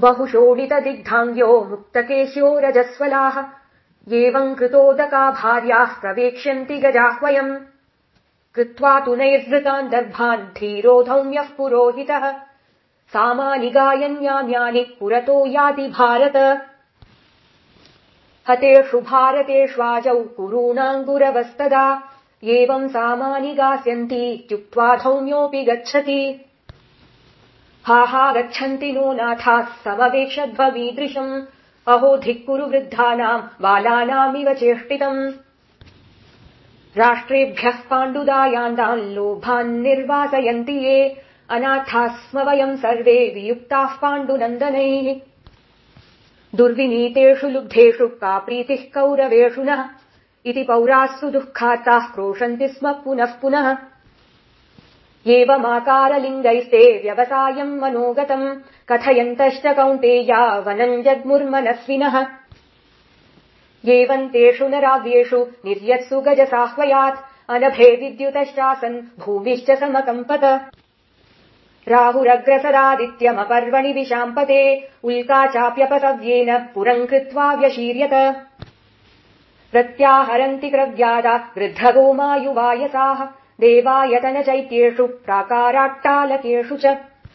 बहुशोडितदिग्धाङ्ग्यो मुक्तकेश्यो रजस्वलाः। एवम् कृतोदका भार्याः प्रवेक्ष्यन्ति गजाह्वयम्। कृत्वा तु नैर्हृतान् दर्भान् धीरोधौम्यः पुरोहितः। सामानि गायन्यान्यानि पुरतो याति भारत। हतेषु भारतेष्वाजौ कुरूणाङ्गुरवस्तदा। एवम् सामानि गास्यन्तीत्युक्त्वा धौम्योऽपि गच्छति हा हा गच्छन्ति नो नाथाः समवेक्षध्वमीदृशम् अहो धिक्कुरु वृद्धानाम् बालानामिव चेष्टितम्। राष्ट्रेभ्यः पाण्डुदायान्तान् लोभान्निर्वासयन्ति ये। अनाथा स्म वयम् सर्वे वियुक्ताः पाण्डुनन्दनैः। दुर्विनीतेषु लुब्धेषु का प्रीतिः कौरवेषु नः। इति पौरास्तु दुःखाताः क्रोशन्ति स्म पुनः पुनः एवमाकारलिङ्गैस्ते व्यवसायम् मनोगतम् कथयन्तश्च कौन्तेया वनम् जग्मुर्मनस्विनः एवम् तेषु न राज्येषु निर्यत्सु गजसाह्वयात् अनभे विद्युतश्चासन् भूमिश्च समकम्पत। राहुरग्रसरादित्यमपर्वणि विशाम्पते उल्का चाप्यपसव्येन पुरम् कृत्वा व्यशीर्यत। प्रत्याहरन्ति क्रव्यादा वृद्धगोमायुवायसाः देवायतन चैत्येषु प्राकाराट्टालकेषु च